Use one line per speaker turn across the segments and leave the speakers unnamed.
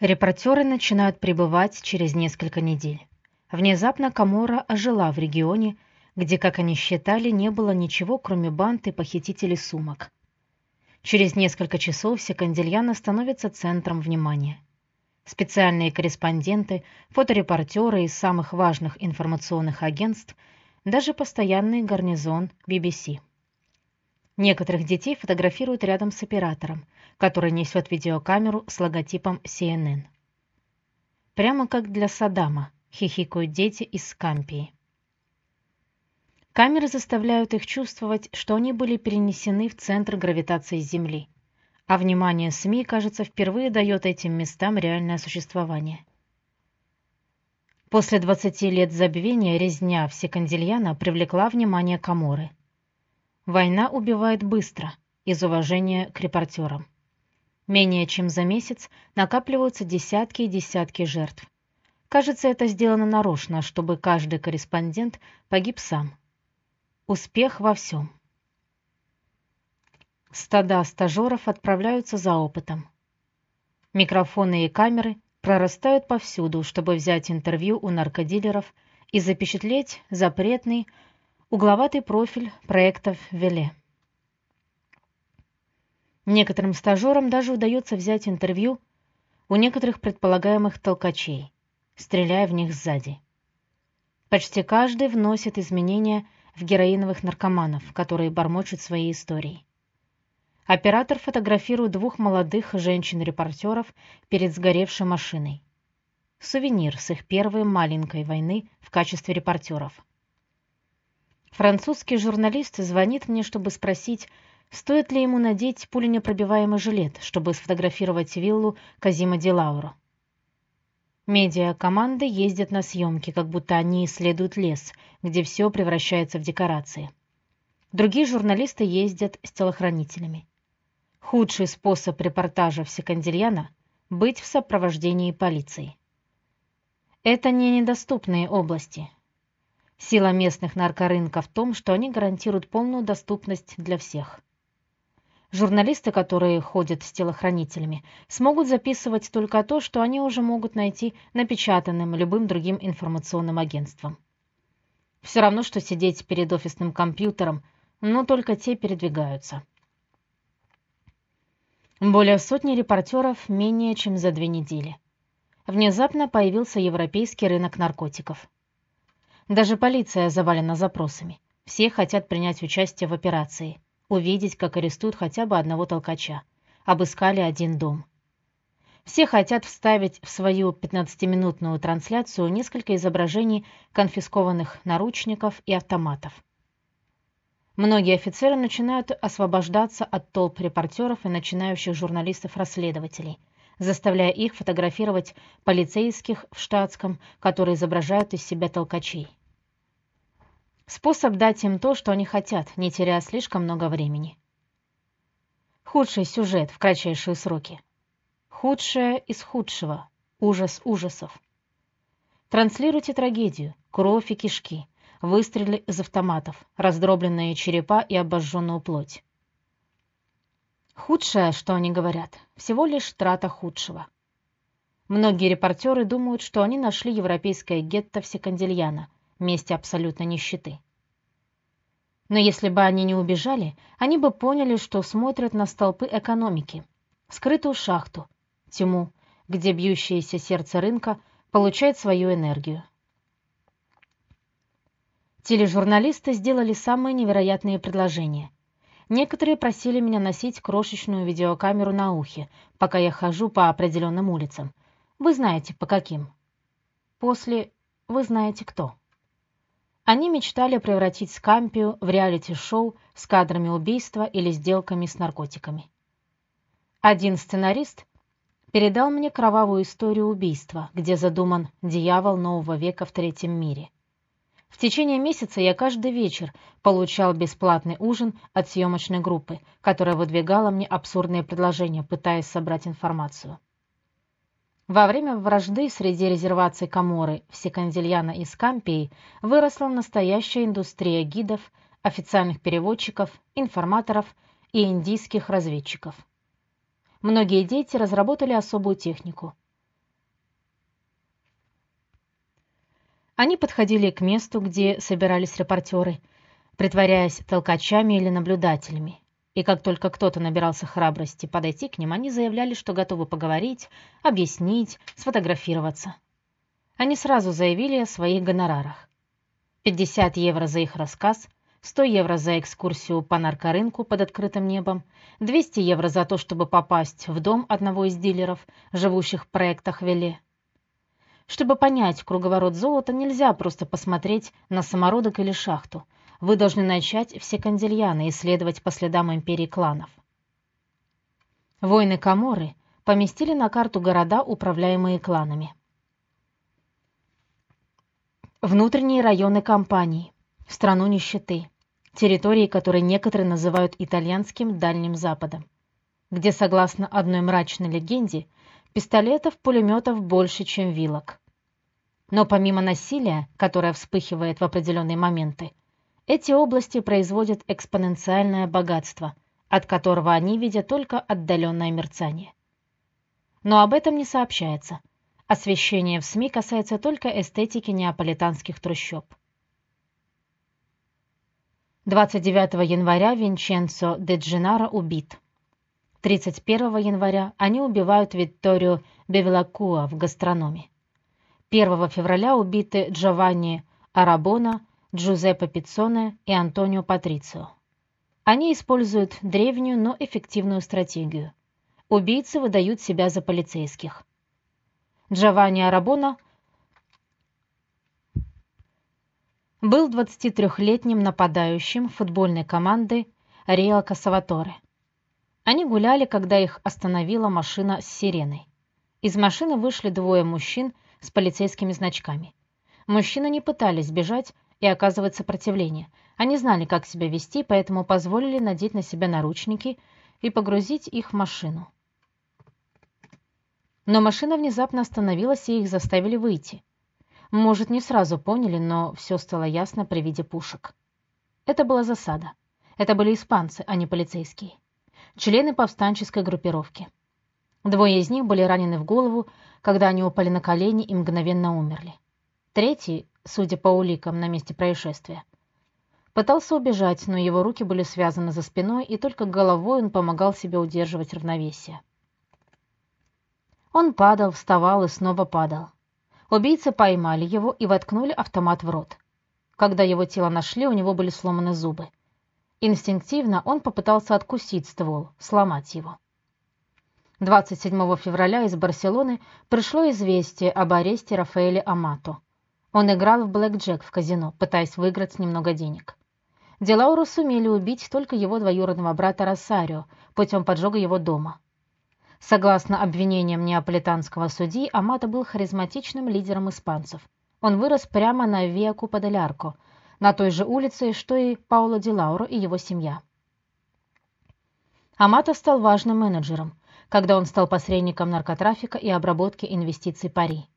Репортеры начинают прибывать через несколько недель. Внезапно Камора ожила в регионе, где, как они считали, не было ничего, кроме банд и похитителей сумок. Через несколько часов Секандильяна становится центром внимания. Специальные корреспонденты, фоторепортеры из самых важных информационных агентств, даже постоянный гарнизон BBC. Некоторых детей фотографируют рядом с оператором, который несет видеокамеру с логотипом CNN. Прямо как для Саддама, хихикают дети из Скампии. Камеры заставляют их чувствовать, что они были перенесены в центр гравитации Земли, а внимание СМИ, кажется, впервые дает этим местам реальное существование. После 20 лет забвения резня в Секандильяна привлекла внимание Каморы. Война убивает быстро, из уважения к репортерам. Менее чем за месяц накапливаются десятки и десятки жертв. Кажется, это сделано нарочно, чтобы каждый корреспондент погиб сам. Успех во всем. Стада стажеров отправляются за опытом. Микрофоны и камеры прорастают повсюду, чтобы взять интервью у наркодилеров и запечатлеть запретный угловатый профиль проектов Веле. Некоторым стажерам даже удается взять интервью у некоторых предполагаемых толкачей, стреляя в них сзади. Почти каждый вносит изменения в героиновых наркоманов, которые бормочут свои истории. Оператор фотографирует двух молодых женщин-репортеров перед сгоревшей машиной. Сувенир с их первой маленькой войны в качестве репортеров. Французский журналист звонит мне, чтобы спросить, стоит ли ему надеть пуленепробиваемый жилет, чтобы сфотографировать виллу Казима Ди Лауро. Медиа-команды ездят на съемки, как будто они исследуют лес, где все превращается в декорации. Другие журналисты ездят с телохранителями. Худший способ репортажа в Секандильяна – быть в сопровождении полиции. Это не недоступные области. Сила местных наркорынка в том, что они гарантируют полную доступность для всех. Журналисты, которые ходят с телохранителями, смогут записывать только то, что они уже могут найти напечатанным любым другим информационным агентством. Все равно, что сидеть перед офисным компьютером, но только те передвигаются. Более сотни репортеров менее чем за две недели. Внезапно появился европейский рынок наркотиков. Даже полиция завалена запросами. Все хотят принять участие в операции увидеть, как арестуют хотя бы одного толкача. Обыскали один дом. Все хотят вставить в свою 15-минутную трансляцию несколько изображений конфискованных наручников и автоматов. Многие офицеры начинают освобождаться от толп репортеров и начинающих журналистов-расследователей, заставляя их фотографировать полицейских в штатском, которые изображают из себя толкачей. Способ дать им то, что они хотят, не теряя слишком много времени. Худший сюжет в кратчайшие сроки. Худшее из худшего. Ужас ужасов. Транслируйте трагедию, кровь и кишки, выстрелы из автоматов, раздробленные черепа и обожженную плоть. Худшее, что они говорят, всего лишь трата худшего. Многие репортеры думают, что они нашли европейское гетто в Секандильяно, месте абсолютной нищеты. Но если бы они не убежали, они бы поняли, что смотрят на столпы экономики, скрытую шахту, тьму, где бьющееся сердце рынка получает свою энергию. Тележурналисты сделали самые невероятные предложения. Некоторые просили меня носить крошечную видеокамеру на ухе, пока я хожу по определенным улицам. Вы знаете, по каким. После вы знаете кто. Они мечтали превратить Скампию в реалити-шоу с кадрами убийства или сделками с наркотиками. Один сценарист передал мне кровавую историю убийства, где задуман дьявол нового века в третьем мире. В течение месяца я каждый вечер получал бесплатный ужин от съемочной группы, которая выдвигала мне абсурдные предложения, пытаясь собрать информацию. Во время вражды среди резерваций Каморы, Всеканзельяна и Скампии выросла настоящая индустрия гидов, официальных переводчиков, информаторов и индийских разведчиков. Многие дети разработали особую технику. Они подходили к месту, где собирались репортеры, притворяясь толкачами или наблюдателями. И как только кто-то набирался храбрости подойти к ним, они заявляли, что готовы поговорить, объяснить, сфотографироваться. Они сразу заявили о своих гонорарах. 50 евро за их рассказ, 100 евро за экскурсию по наркорынку под открытым небом, 200 евро за то, чтобы попасть в дом одного из дилеров, живущих в проектах Веле. Чтобы понять круговорот золота, нельзя просто посмотреть на самородок или шахту. Вы должны начать все кандильяны исследовать по следам империи кланов. Воины Каморы поместили на карту города, управляемые кланами. Внутренние районы компании, страну нищеты, территории, которые некоторые называют итальянским Дальним Западом, где, согласно одной мрачной легенде, пистолетов, пулеметов больше, чем вилок. Но помимо насилия, которое вспыхивает в определенные моменты, эти области производят экспоненциальное богатство, от которого они видят только отдаленное мерцание. Но об этом не сообщается. Освещение в СМИ касается только эстетики неаполитанских трущоб. 29 января Винченцо де Джинаро убит. 31 января они убивают Викторию Бевилакуа в гастрономе. 1 февраля убиты Джованни Арабона, Джузеппе Пиццоне и Антонио Патрицио. Они используют древнюю, но эффективную стратегию. Убийцы выдают себя за полицейских. Джованни Арабона был 23-летним нападающим футбольной команды Рио Кассаваторе. Они гуляли, когда их остановила машина с сиреной. Из машины вышли двое мужчин с полицейскими значками. Мужчины не пытались бежать и оказывать сопротивление. Они знали, как себя вести, поэтому позволили надеть на себя наручники и погрузить их в машину. Но машина внезапно остановилась, и их заставили выйти. Может, не сразу поняли, но все стало ясно при виде пушек. Это была засада. Это были испанцы, а не полицейские. Члены повстанческой группировки. Двое из них были ранены в голову, когда они упали на колени и мгновенно умерли. Третий, судя по уликам на месте происшествия, пытался убежать, но его руки были связаны за спиной, и только головой он помогал себе удерживать равновесие. Он падал, вставал и снова падал. Убийцы поймали его и воткнули автомат в рот. Когда его тело нашли, у него были сломаны зубы. Инстинктивно он попытался откусить ствол, сломать его. 27 февраля из Барселоны пришло известие об аресте Рафаэля Амато. Он играл в блэкджек в казино, пытаясь выиграть немного денег. Делауру сумели убить только его двоюродного брата Росарио путем поджога его дома. Согласно обвинениям неаполитанского судьи, Амато был харизматичным лидером испанцев. Он вырос прямо на Виа Купа-дель-Арко, на той же улице, что и Пауло Ди Лауро и его семья. Амато стал важным менеджером, когда он стал посредником наркотрафика и обработки инвестиций Пари.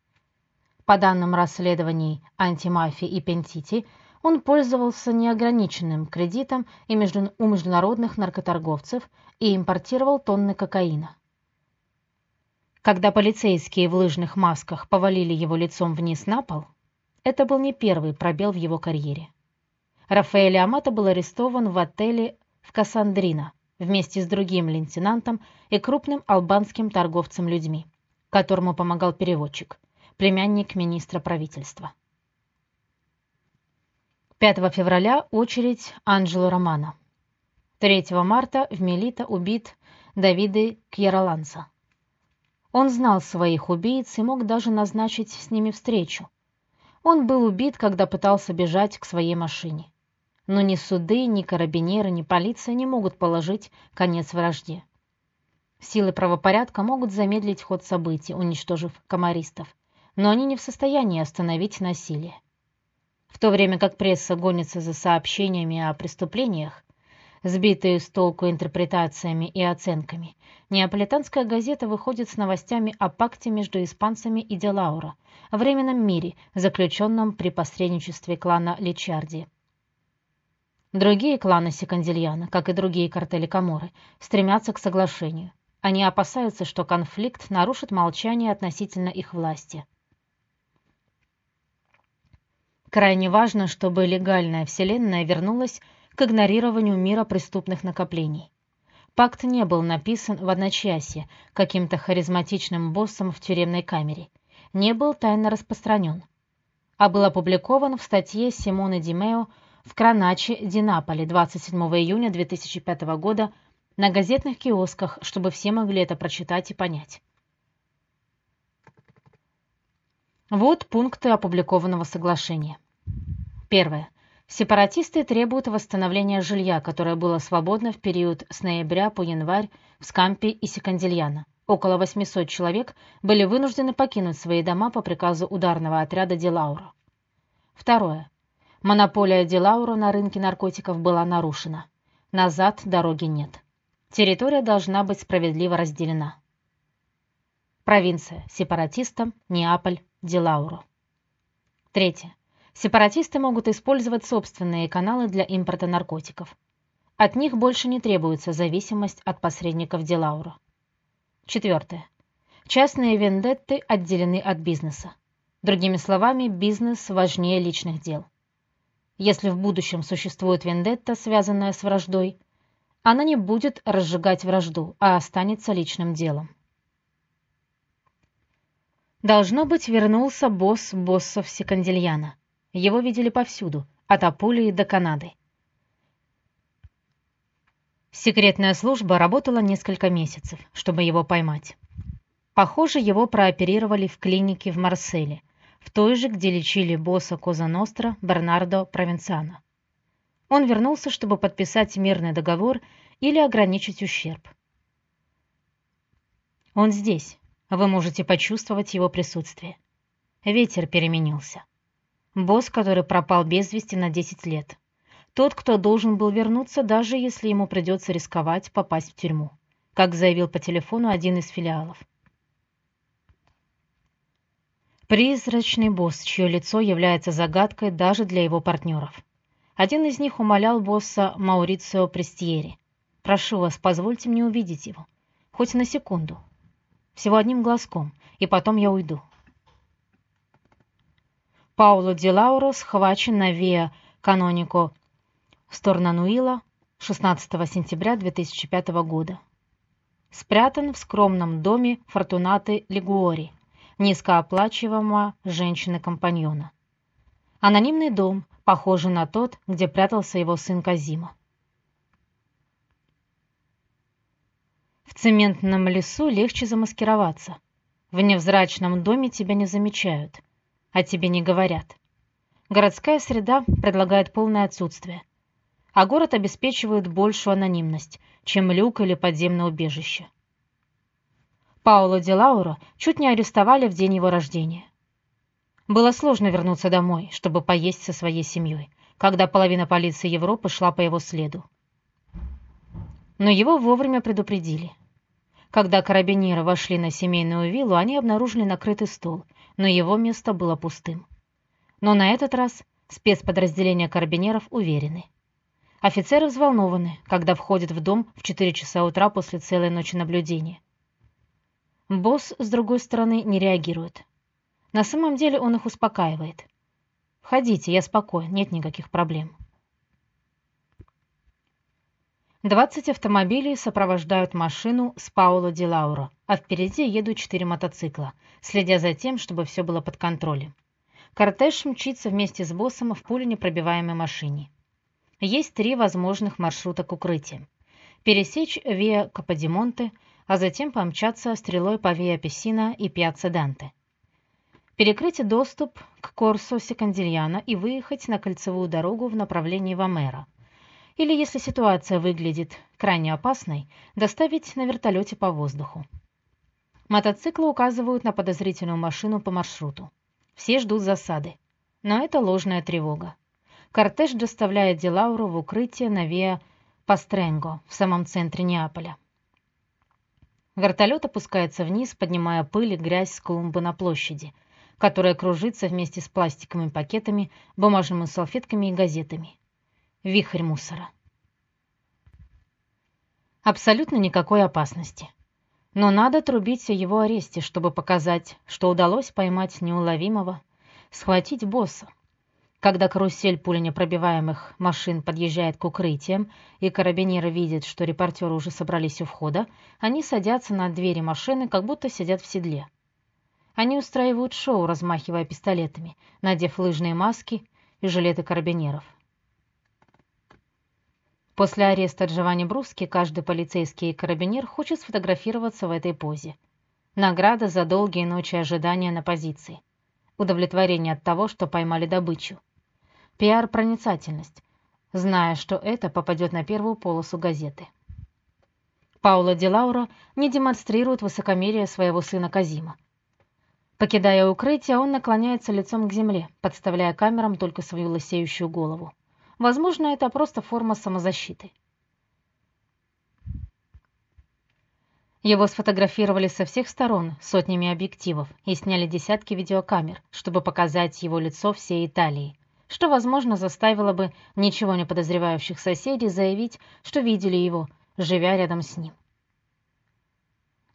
По данным расследований антимафии и Пентити, он пользовался неограниченным кредитом и между... у международных наркоторговцев и импортировал тонны кокаина. Когда полицейские в лыжных масках повалили его лицом вниз на пол, это был не первый пробел в его карьере. Рафаэль Амато был арестован в отеле в Кассандрино вместе с другим лейтенантом и крупным албанским торговцем людьми, которому помогал переводчик, племянник министра правительства. 5 февраля очередь Анджело Романо. 3 марта в Мелита убит Давиды Кьяроланса. Он знал своих убийц и мог даже назначить с ними встречу. Он был убит, когда пытался бежать к своей машине. Но ни суды, ни карабинеры, ни полиция не могут положить конец вражде. Силы правопорядка могут замедлить ход событий, уничтожив комаристов, но они не в состоянии остановить насилие. В то время как пресса гонится за сообщениями о преступлениях, сбитые с толку интерпретациями и оценками, Неаполитанская газета выходит с новостями о пакте между испанцами и Делауро, о временном мире, заключенном при посредничестве клана Личарди. Другие кланы Секандильяна, как и другие картели Каморы, стремятся к соглашению. Они опасаются, что конфликт нарушит молчание относительно их власти. Крайне важно, чтобы легальная вселенная вернулась к игнорированию мира преступных накоплений. Пакт не был написан в одночасье каким-то харизматичным боссом в тюремной камере, не был тайно распространен, а был опубликован в статье Симоны Димео в Краначе Динаполе 27 июня 2005 года на газетных киосках, чтобы все могли это прочитать и понять. Вот пункты опубликованного соглашения. Первое. Сепаратисты требуют восстановления жилья, которое было свободно в период с ноября по январь в Скампе и Секандильяно. Около 800 человек были вынуждены покинуть свои дома по приказу ударного отряда Дилаура. Второе. Монополия Дилаура на рынке наркотиков была нарушена. Назад дороги нет. Территория должна быть справедливо разделена. Провинция. Сепаратистам. Неаполь. Дилауро. Третье. Сепаратисты могут использовать собственные каналы для импорта наркотиков. От них больше не требуется зависимость от посредников Дилаура. Четвертое. Частные вендетты отделены от бизнеса. Другими словами, бизнес важнее личных дел. Если в будущем существует вендетта, связанная с враждой, она не будет разжигать вражду, а останется личным делом. Должно быть, вернулся босс боссов Секандильяна. Его видели повсюду, от Апулии до Канады. Секретная служба работала несколько месяцев, чтобы его поймать. Похоже, его прооперировали в клинике в Марселе, в той же, где лечили босса Коза Ностра Бернардо Провенцано. Он вернулся, чтобы подписать мирный договор или ограничить ущерб. Он здесь. Вы можете почувствовать его присутствие. Ветер переменился. Босс, который пропал без вести на 10 лет. Тот, кто должен был вернуться, даже если ему придется рисковать попасть в тюрьму, как заявил по телефону один из филиалов. Призрачный босс, чье лицо является загадкой даже для его партнеров. Один из них умолял босса Маурицио Престьери. «Прошу вас, позвольте мне увидеть его. Хоть на секунду. Всего одним глазком, и потом я уйду». Пауло Ди Лауро схвачен на Виа Канонико Сторнануила 16 сентября 2005 года. Спрятан в скромном доме Фортунаты Лигуори, низкооплачиваемого женщины-компаньона. Анонимный дом, похожий на тот, где прятался его сын Казима. В цементном лесу легче замаскироваться. В невзрачном доме тебя не замечают, а тебе не говорят. Городская среда предлагает полное отсутствие, а город обеспечивает большую анонимность, чем люк или подземное убежище. Пауло Ди Лауро чуть не арестовали в день его рождения. Было сложно вернуться домой, чтобы поесть со своей семьей, когда половина полиции Европы шла по его следу. Но его вовремя предупредили. Когда карабинеры вошли на семейную виллу, они обнаружили накрытый стол, но его место было пустым. Но на этот раз спецподразделения карабинеров уверены. Офицеры взволнованы, когда входят в дом в 4 часа утра после целой ночи наблюдения. Босс, с другой стороны, не реагирует. На самом деле он их успокаивает. «Ходите, я спокоен, нет никаких проблем». 20 автомобилей сопровождают машину с Пауло Ди Лауро, а впереди едут четыре мотоцикла, следя за тем, чтобы все было под контролем. Кортеж мчится вместе с боссом в пуленепробиваемой машине. Есть три возможных маршрута к укрытиям. Пересечь Виа Каподимонте, а затем помчаться стрелой по Виа Пессина и Пьяцца Данте. Перекрыть доступ к Корсо Секандильяно и выехать на кольцевую дорогу в направлении Вамера – или, если ситуация выглядит крайне опасной, доставить на вертолете по воздуху. Мотоциклы указывают на подозрительную машину по маршруту. Все ждут засады. Но это ложная тревога. Кортеж доставляет Дилауру в укрытие на Виа Пастренго в самом центре Неаполя. Вертолет опускается вниз, поднимая пыль и грязь с клумбы на площади, которая кружится вместе с пластиковыми пакетами, бумажными салфетками и газетами вихрь мусора. Абсолютно никакой опасности. Но надо трубить о его аресте, чтобы показать, что удалось поймать неуловимого, схватить босса. Когда карусель пуленепробиваемых машин подъезжает к укрытиям, и карабинеры видят, что репортеры уже собрались у входа, они садятся на двери машины, как будто сидят в седле. Они устраивают шоу, размахивая пистолетами, надев лыжные маски и жилеты карабинеров. После ареста Джованни Бруски каждый полицейский и карабинер хочет сфотографироваться в этой позе. Награда за долгие ночи ожидания на позиции. Удовлетворение от того, что поймали добычу. Пиар-проницательность, зная, что это попадет на первую полосу газеты. Пауло Ди Лауро не демонстрирует высокомерие своего сына Казима. Покидая укрытие, он наклоняется лицом к земле, подставляя камерам только свою лысеющую голову. Возможно, это просто форма самозащиты. Его сфотографировали со всех сторон сотнями объективов и сняли десятки видеокамер, чтобы показать его лицо всей Италии что, возможно, заставило бы ничего не подозревающих соседей заявить, что видели его, живя рядом с ним.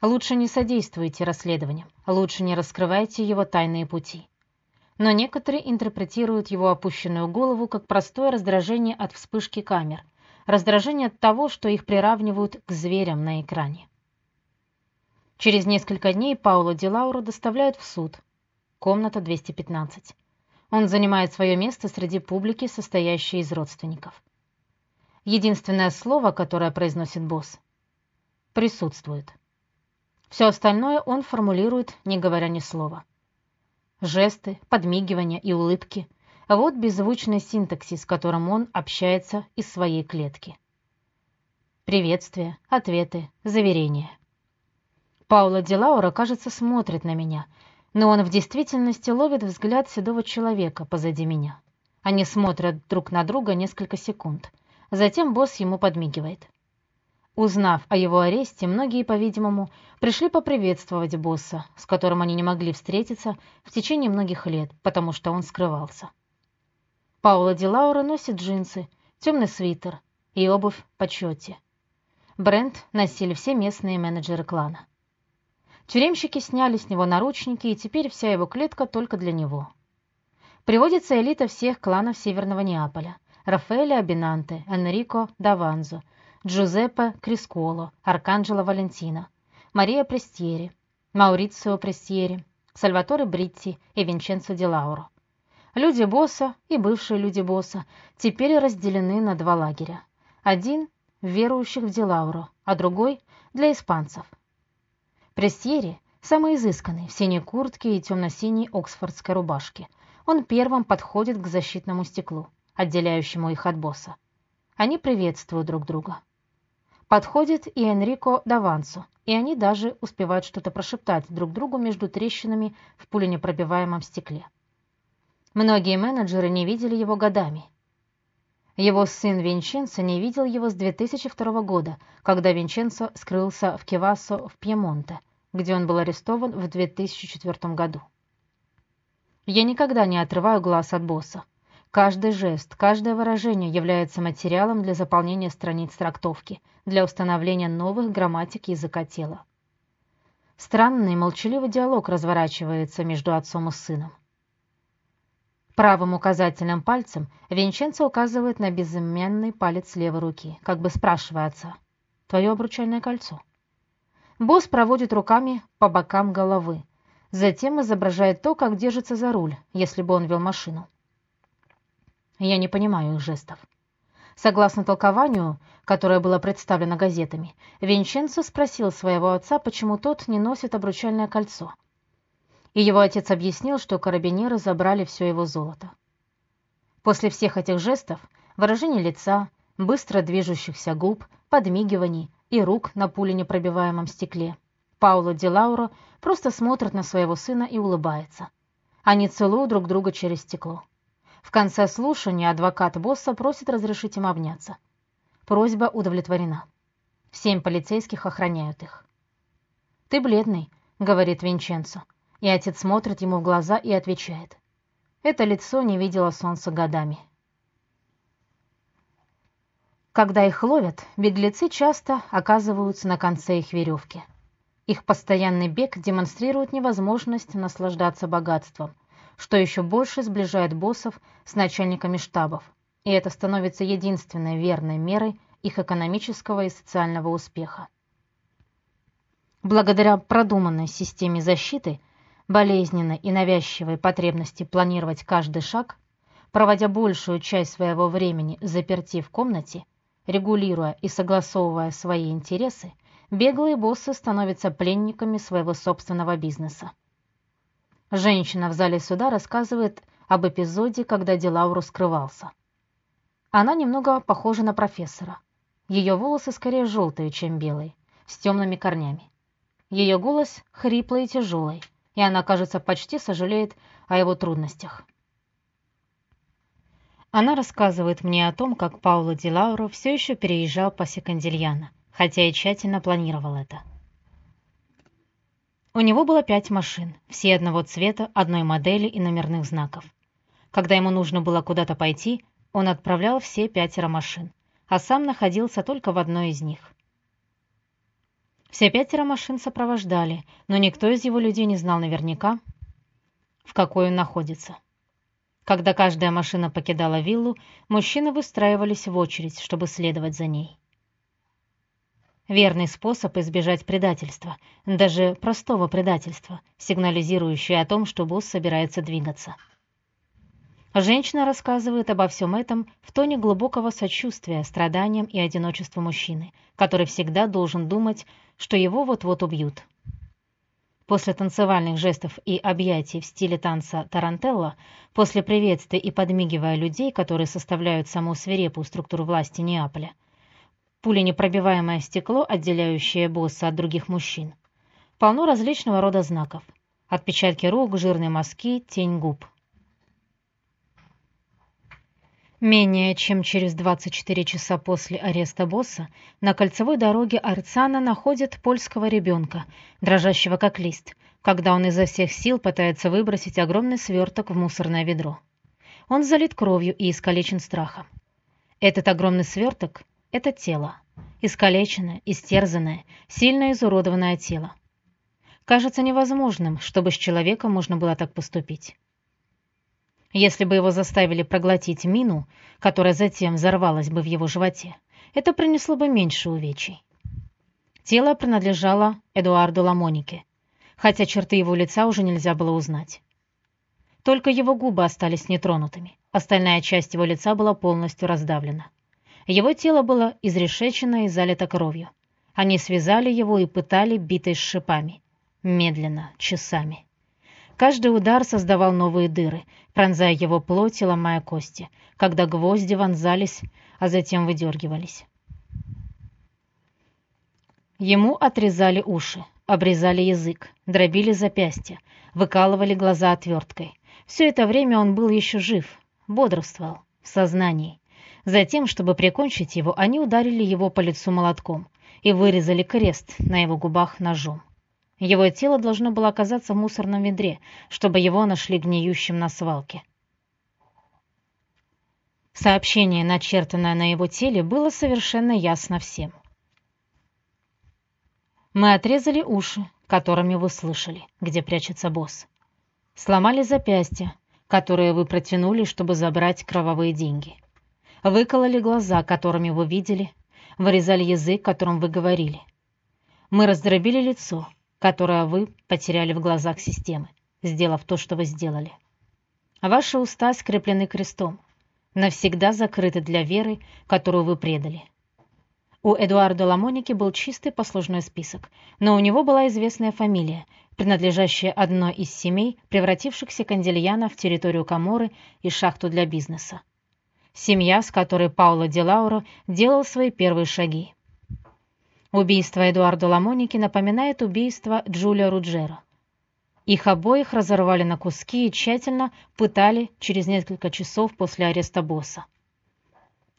Лучше не содействуйте расследованиям, лучше не раскрывайте его тайные пути. Но некоторые интерпретируют его опущенную голову как простое раздражение от вспышки камер, раздражение от того, что их приравнивают к зверям на экране. Через несколько дней Пауло Ди доставляют в суд. Комната 215. Он занимает свое место среди публики, состоящей из родственников. Единственное слово, которое произносит босс, присутствует. Все остальное он формулирует, не говоря ни слова. Жесты, подмигивания и улыбки – вот беззвучный синтаксис, которым он общается из своей клетки. Приветствия, ответы, заверения. Паула Дилаура, кажется, смотрит на меня – но он в действительности ловит взгляд седого человека позади меня. Они смотрят друг на друга несколько секунд. Затем босс ему подмигивает. Узнав о его аресте, многие, по-видимому, пришли поприветствовать босса, с которым они не могли встретиться в течение многих лет, потому что он скрывался. Паула Ди Лаура носит джинсы, темный свитер и обувь по чете. Бренд носили все местные менеджеры клана. Тюремщики сняли с него наручники, и теперь вся его клетка только для него. Приводится элита всех кланов Северного Неаполя. Рафаэле Абинанте, Энрико Даванзо, Джузеппе Крисколо, Арканджело Валентино, Мария Престьери, Маурицио Престьери, Сальваторе Бритти и Винченцо Ди Лауро. Люди босса и бывшие люди босса теперь разделены на два лагеря. Один – верующих в Ди Лауро, а другой – для испанцев – Пресьери самый изысканный, в синей куртке и темно-синей оксфордской рубашке. Он первым подходит к защитному стеклу, отделяющему их от босса. Они приветствуют друг друга. Подходит и Энрико Давансо, и они даже успевают что-то прошептать друг другу между трещинами в пуленепробиваемом стекле. Многие менеджеры не видели его годами. Его сын Винченцо не видел его с 2002 года, когда Винченцо скрылся в Кевасо в Пьемонте, где он был арестован в 2004 году. Я никогда не отрываю глаз от босса. Каждый жест, каждое выражение является материалом для заполнения страниц трактовки, для установления новых грамматик языка тела. Странный молчаливый диалог разворачивается между отцом и сыном. Правым указательным пальцем Винченцо указывает на безымянный палец левой руки, как бы спрашивая отца. «Твое обручальное кольцо». Босс проводит руками по бокам головы. Затем изображает то, как держится за руль, если бы он вел машину. Я не понимаю их жестов. Согласно толкованию, которое было представлено газетами, Винченцо спросил своего отца, почему тот не носит обручальное кольцо и его отец объяснил, что карабинеры забрали все его золото. После всех этих жестов, выражений лица, быстро движущихся губ, подмигиваний и рук на пуленепробиваемом стекле, Пауло Ди Лауро просто смотрит на своего сына и улыбается. Они целуют друг друга через стекло. В конце слушания адвокат босса просит разрешить им обняться. Просьба удовлетворена. Семь полицейских охраняют их. «Ты бледный», — говорит Винченцо. И отец смотрит ему в глаза и отвечает. Это лицо не видело солнца годами. Когда их ловят, беглецы часто оказываются на конце их веревки. Их постоянный бег демонстрирует невозможность наслаждаться богатством, что еще больше сближает боссов с начальниками штабов, и это становится единственной верной мерой их экономического и социального успеха. Благодаря продуманной системе защиты, болезненной и навязчивой потребности планировать каждый шаг, проводя большую часть своего времени заперти в комнате, регулируя и согласовывая свои интересы, беглые боссы становятся пленниками своего собственного бизнеса. Женщина в зале суда рассказывает об эпизоде, когда Дилауру скрывался. Она немного похожа на профессора. Ее волосы скорее желтые, чем белые, с темными корнями. Ее голос хриплый и тяжелый, и она, кажется, почти сожалеет о его трудностях. Она рассказывает мне о том, как Пауло Ди Лауро все еще переезжал по Секандильяно, хотя и тщательно планировал это. У него было пять машин, все одного цвета, одной модели и номерных знаков. Когда ему нужно было куда-то пойти, он отправлял все пятеро машин, а сам находился только в одной из них. Все пятеро машин сопровождали, но никто из его людей не знал наверняка, в какой он находится. Когда каждая машина покидала виллу, мужчины выстраивались в очередь, чтобы следовать за ней. Верный способ избежать предательства, даже простого предательства, сигнализирующего о том, что босс собирается двигаться. Женщина рассказывает обо всем этом в тоне глубокого сочувствия страданиям и одиночеству мужчины, который всегда должен думать, что его вот-вот убьют. После танцевальных жестов и объятий в стиле танца тарантелла, после приветствия и подмигивая людей, которые составляют саму свирепую структуру власти Неаполя, пуленепробиваемое стекло, отделяющее босса от других мужчин, полно различного рода знаков: отпечатки рук, жирные мазки, тень губ. Менее чем через 24 часа после ареста босса на кольцевой дороге Арцана находят польского ребенка, дрожащего как лист, когда он изо всех сил пытается выбросить огромный сверток в мусорное ведро. Он залит кровью и искалечен страхом. Этот огромный сверток — это тело, искалеченное, истерзанное, сильно изуродованное тело. Кажется невозможным, чтобы с человеком можно было так поступить. Если бы его заставили проглотить мину, которая затем взорвалась бы в его животе, это принесло бы меньше увечий. Тело принадлежало Эдуарду Ламонике, хотя черты его лица уже нельзя было узнать. Только его губы остались нетронутыми, остальная часть его лица была полностью раздавлена. Его тело было изрешечено и залито кровью. Они связали его и пытали битой шипами, медленно, часами. Каждый удар создавал новые дыры, пронзая его плоть и ломая кости, когда гвозди вонзались, а затем выдергивались. Ему отрезали уши, обрезали язык, дробили запястья, выкалывали глаза отверткой. Все это время он был еще жив, бодрствовал, в сознании. Затем, чтобы прикончить его, они ударили его по лицу молотком и вырезали крест на его губах ножом. Его тело должно было оказаться в мусорном ведре, чтобы его нашли гниющим на свалке. Сообщение, начертанное на его теле, было совершенно ясно всем. Мы отрезали уши, которыми вы слышали, где прячется босс. Сломали запястья, которые вы протянули, чтобы забрать кровавые деньги. Выкололи глаза, которыми вы видели, вырезали язык, которым вы говорили. Мы раздробили лицо, которое вы потеряли в глазах системы, сделав то, что вы сделали. Ваши уста скреплены крестом, навсегда закрыты для веры, которую вы предали. У Эдуарда Ламоники был чистый послужной список, но у него была известная фамилия, принадлежащая одной из семей, превратившихся Кандильяна в территорию Каморы и шахту для бизнеса. Семья, с которой Пауло Ди Лауро делал свои первые шаги. Убийство Эдуарда Ламоники напоминает убийство Джулия Руджера. Их обоих разорвали на куски и тщательно пытали через несколько часов после ареста босса.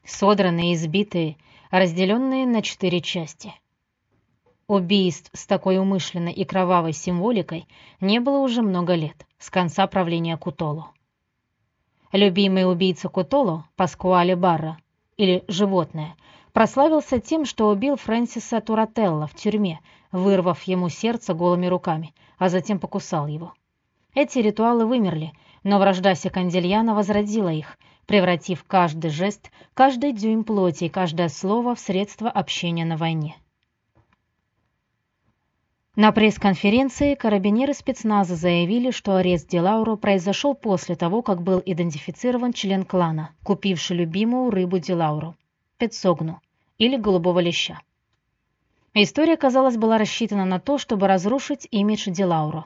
Содранные, избитые, разделенные на четыре части. Убийств с такой умышленной и кровавой символикой не было уже много лет, с конца правления Кутоло. Любимый убийца Кутоло, Паскуале Барра, или «Животное», прославился тем, что убил Фрэнсиса Турателла в тюрьме, вырвав ему сердце голыми руками, а затем покусал его. Эти ритуалы вымерли, но вражда Секандельяна возродила их, превратив каждый жест, каждый дюйм плоти и каждое слово в средство общения на войне. На пресс-конференции карабинеры спецназа заявили, что арест Дилауро произошел после того, как был идентифицирован член клана, купивший любимую рыбу Дилауро – пецогну или голубого леща. История, казалось, была рассчитана на то, чтобы разрушить имидж Дилауро.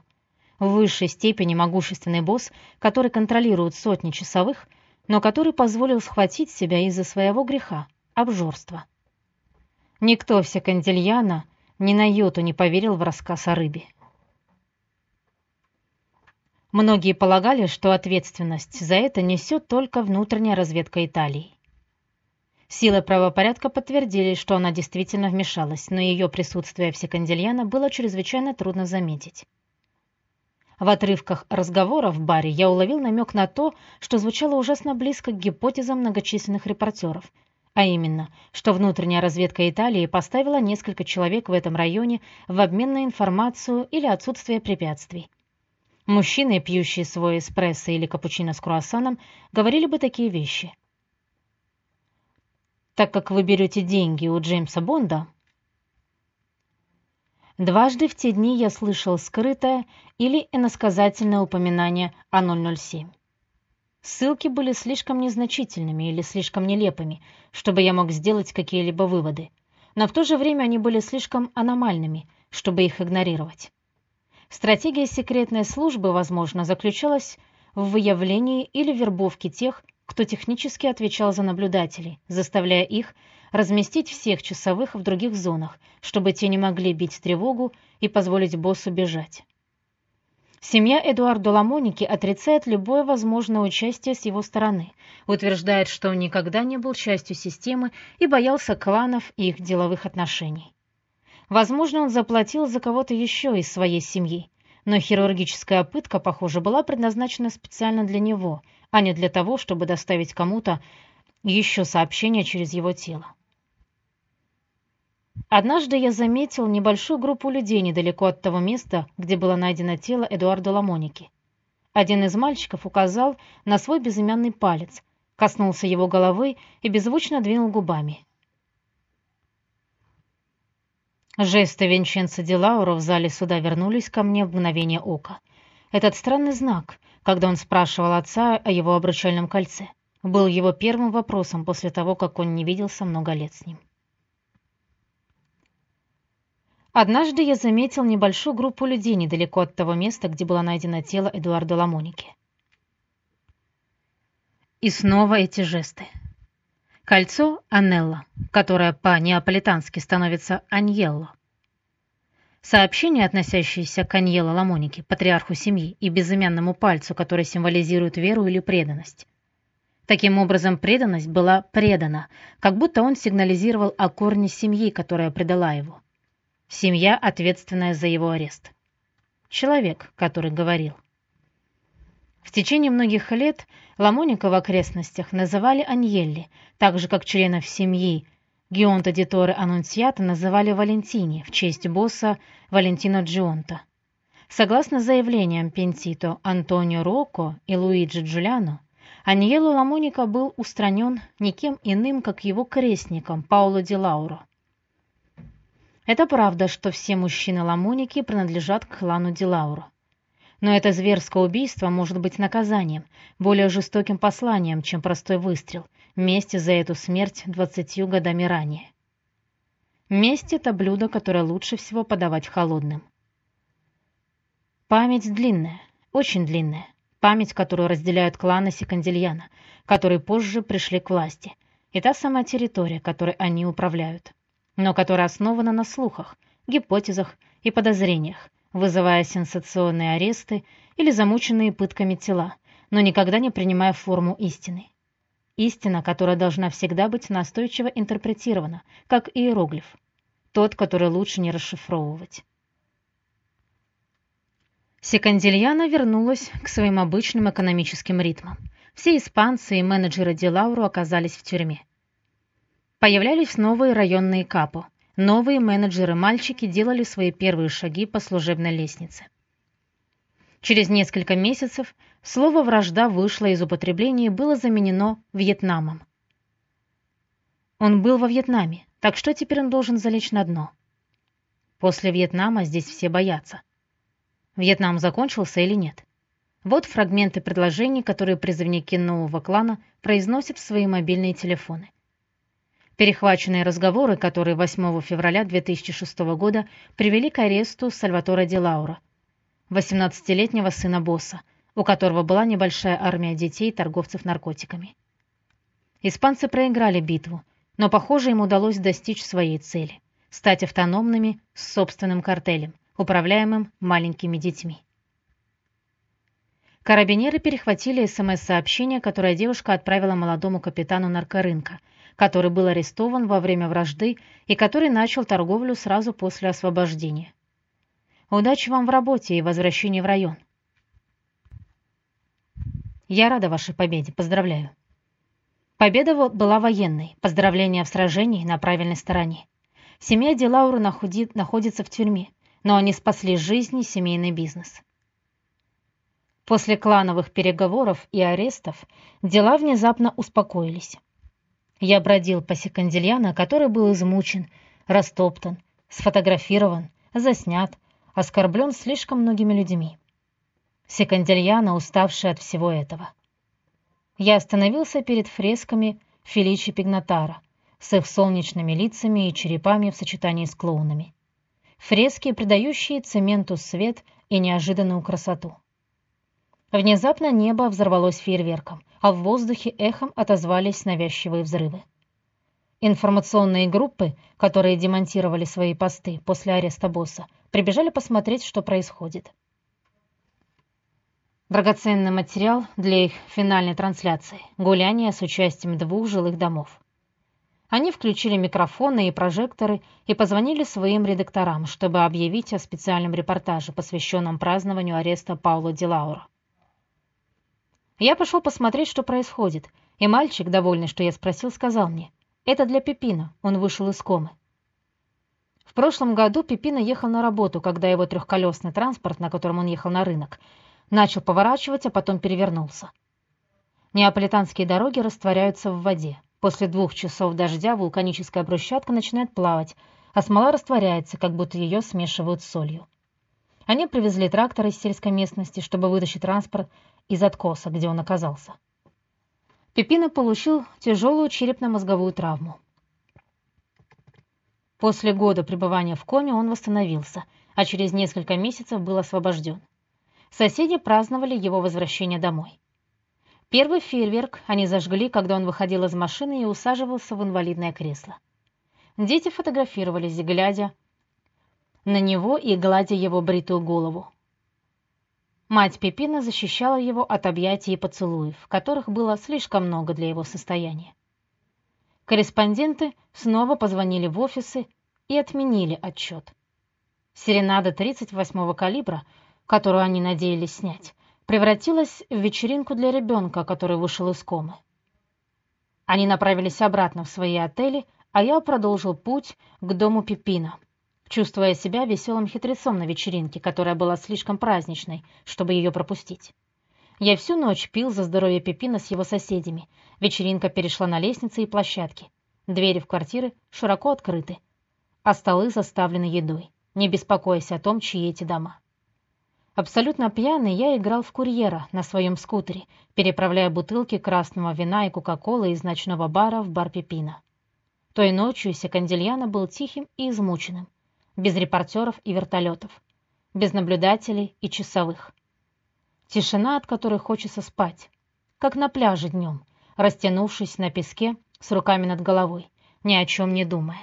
В высшей степени могущественный босс, который контролирует сотни часовых, но который позволил схватить себя из-за своего греха – обжорства. Никто в Секандильяна – ни на йоту не поверил в рассказ о рыбе. Многие полагали, что ответственность за это несет только внутренняя разведка Италии. Силы правопорядка подтвердили, что она действительно вмешалась, но ее присутствие в Секандильяно было чрезвычайно трудно заметить. В отрывках разговора в баре я уловил намек на то, что звучало ужасно близко к гипотезам многочисленных репортеров, а именно, что внутренняя разведка Италии поставила несколько человек в этом районе в обмен на информацию или отсутствие препятствий. Мужчины, пьющие свой эспрессо или капучино с круассаном, говорили бы такие вещи. Так как вы берете деньги у Джеймса Бонда, Дважды в те дни я слышал скрытое или иносказательное упоминание о 007. Ссылки были слишком незначительными или слишком нелепыми, чтобы я мог сделать какие-либо выводы, но в то же время они были слишком аномальными, чтобы их игнорировать. Стратегия секретной службы, возможно, заключалась в выявлении или вербовке тех, кто технически отвечал за наблюдателей, заставляя их разместить всех часовых в других зонах, чтобы те не могли бить тревогу и позволить боссу бежать. Семья Эдуардо Ламоники отрицает любое возможное участие с его стороны, утверждает, что он никогда не был частью системы и боялся кланов и их деловых отношений. Возможно, он заплатил за кого-то еще из своей семьи, но хирургическая пытка, похоже, была предназначена специально для него, а не для того, чтобы доставить кому-то еще сообщение через его тело. Однажды я заметил небольшую группу людей недалеко от того места, где было найдено тело Эдуарда Ламоники. Один из мальчиков указал на свой безымянный палец, коснулся его головы и беззвучно двинул губами. Жесты Винченцо Ди Лауро в зале суда вернулись ко мне в мгновение ока. Этот странный знак, когда он спрашивал отца о его обручальном кольце, был его первым вопросом после того, как он не виделся много лет с ним. Однажды я заметил небольшую группу людей недалеко от того места, где было найдено тело Эдуарда Ламоники. И снова эти жесты. Кольцо Анелла, которое по-неаполитански становится Аньелло. Сообщение, относящееся к Аньелло Ламонике, патриарху семьи, и безымянному пальцу, который символизирует веру или преданность. Таким образом, преданность была предана, как будто он сигнализировал о корне семьи, которая предала его. Семья, ответственная за его арест. Человек, который говорил. В течение многих лет Ламоника в окрестностях называли Аньелли, так же как членов семьи Гионта Диторе Аннунсиата называли Валентини в честь босса Валентино Джионта. Согласно заявлениям Пентито Антонио Рокко и Луиджи Джулиано, Аньелло Ламоника был устранен никем иным, как его крестником Пауло Ди Лауро. Это правда, что все мужчины Ламоники принадлежат к клану Дилауро. Но это зверское убийство может быть наказанием, более жестоким посланием, чем простой выстрел, месть за эту смерть двадцатью годами ранее. Месть – это блюдо, которое лучше всего подавать холодным. Память длинная, очень длинная. Память, которую разделяют кланы Секандильяна, которые позже пришли к власти, и та самая территория, которой они управляют но которая основана на слухах, гипотезах и подозрениях, вызывая сенсационные аресты или замученные пытками тела, но никогда не принимая форму истины. Истина, которая должна всегда быть настойчиво интерпретирована, как иероглиф, тот, который лучше не расшифровывать. Секандильяна вернулась к своим обычным экономическим ритмам. Все испанцы и менеджеры Дилауру оказались в тюрьме. Появлялись новые районные капо. Новые менеджеры-мальчики делали свои первые шаги по служебной лестнице. Через несколько месяцев слово «вражда» вышло из употребления и было заменено Вьетнамом. Он был во Вьетнаме, так что теперь он должен залечь на дно? После Вьетнама здесь все боятся. Вьетнам закончился или нет? Вот фрагменты предложений, которые призывники нового клана произносят в свои мобильные телефоны. Перехваченные разговоры, которые 8 февраля 2006 года привели к аресту Сальватора Ди Лаура, 18-летнего сына босса, у которого была небольшая армия детей и торговцев наркотиками. Испанцы проиграли битву, но, похоже, им удалось достичь своей цели – стать автономными с собственным картелем, управляемым маленькими детьми. Карабинеры перехватили СМС-сообщение, которое девушка отправила молодому капитану наркорынка, который был арестован во время вражды и который начал торговлю сразу после освобождения. Удачи вам в работе и возвращении в район. Я рада вашей победе, поздравляю. Победа была военной, поздравления в сражении на правильной стороне. Семья Дилаура находится в тюрьме, но они спасли жизнь и семейный бизнес. После клановых переговоров и арестов дела внезапно успокоились. Я бродил по Секандильяна, который был измучен, растоптан, сфотографирован, заснят, оскорблен слишком многими людьми. Секандильяна, уставший от всего этого. Я остановился перед фресками Феличи Пигнатара с их солнечными лицами и черепами в сочетании с клоунами. Фрески, придающие цементу свет и неожиданную красоту. Внезапно небо взорвалось фейерверком, а в воздухе эхом отозвались навязчивые взрывы. Информационные группы, которые демонтировали свои посты после ареста босса, прибежали посмотреть, что происходит. Драгоценный материал для их финальной трансляции – гуляние с участием двух жилых домов. Они включили микрофоны и прожекторы и позвонили своим редакторам, чтобы объявить о специальном репортаже, посвященном празднованию ареста Паула Дилаура. Я пошел посмотреть, что происходит, и мальчик, довольный, что я спросил, сказал мне – это для Пепина, он вышел из комы. В прошлом году Пепина ехал на работу, когда его трехколесный транспорт, на котором он ехал на рынок, начал поворачивать, а потом перевернулся. Неаполитанские дороги растворяются в воде. После двух часов дождя вулканическая брусчатка начинает плавать, а смола растворяется, как будто ее смешивают с солью. Они привезли трактор из сельской местности, чтобы вытащить транспорт из откоса, где он оказался. Пепино получил тяжелую черепно-мозговую травму. После года пребывания в коме он восстановился, а через несколько месяцев был освобожден. Соседи праздновали его возвращение домой. Первый фейерверк они зажгли, когда он выходил из машины и усаживался в инвалидное кресло. Дети фотографировались, глядя на него и гладя его бритую голову. Мать Пепина защищала его от объятий и поцелуев, которых было слишком много для его состояния. Корреспонденты снова позвонили в офисы и отменили отчет. Серенада 38-го калибра, которую они надеялись снять, превратилась в вечеринку для ребенка, который вышел из комы. Они направились обратно в свои отели, а я продолжил путь к дому Пепина, чувствуя себя веселым хитрецом на вечеринке, которая была слишком праздничной, чтобы ее пропустить. Я всю ночь пил за здоровье Пепина с его соседями. Вечеринка перешла на лестницы и площадки. Двери в квартиры широко открыты, а столы заставлены едой, не беспокоясь о том, чьи эти дома. Абсолютно пьяный я играл в курьера на своем скутере, переправляя бутылки красного вина и кока-колы из ночного бара в бар Пепина. Той ночью Секандильяна был тихим и измученным без репортеров и вертолетов, без наблюдателей и часовых. Тишина, от которой хочется спать, как на пляже днем, растянувшись на песке с руками над головой, ни о чем не думая.